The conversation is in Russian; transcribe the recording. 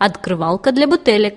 Открывалка для бутылек.